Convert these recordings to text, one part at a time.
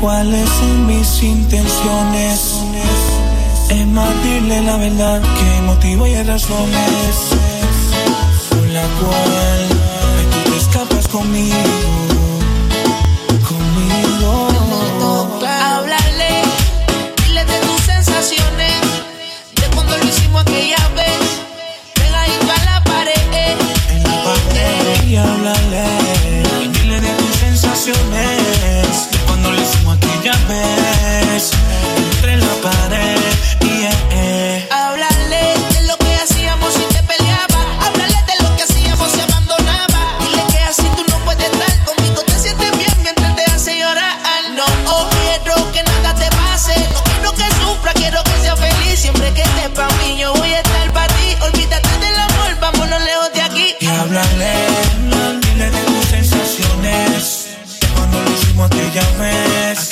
cuáles son mis intenciones. Es más, dile la verdad que motivo y razones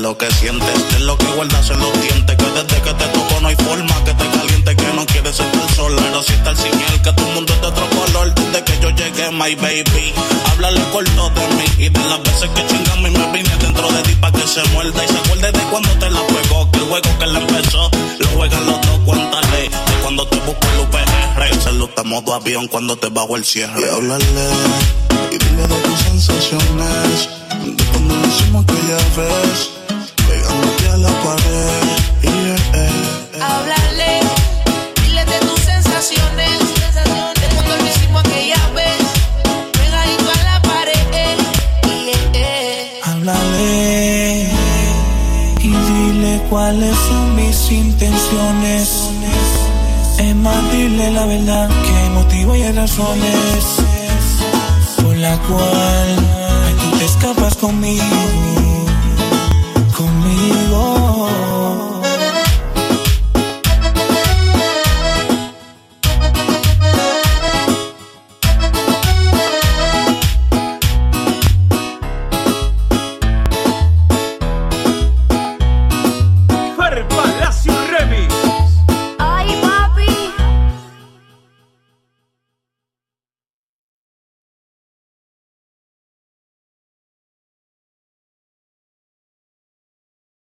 lo que sientes. De lo que guardas en los dientes. Que desde que te toco no hay forma que te caliente. Que no quieres ser el sol. Pero si está sin que tu mundo es de otro color. Desde que yo llegué, my baby le corto de mí. Y de las veces que chingan y me vine dentro de ti pa' que se muerda. Y se acuerde de cuando te la juego. Que el juego que le empezó lo juegan los dos. Cuéntale de cuando te busco el UPR. Saluda modo avión cuando te bajo el cierre. Y hablarle y dile de tus sensaciones. De cuando lo hicimos aquella vez. cuáles son mis intenciones. Es más, dile la verdad que motivo y hay razones por la cual tú te escapas conmigo.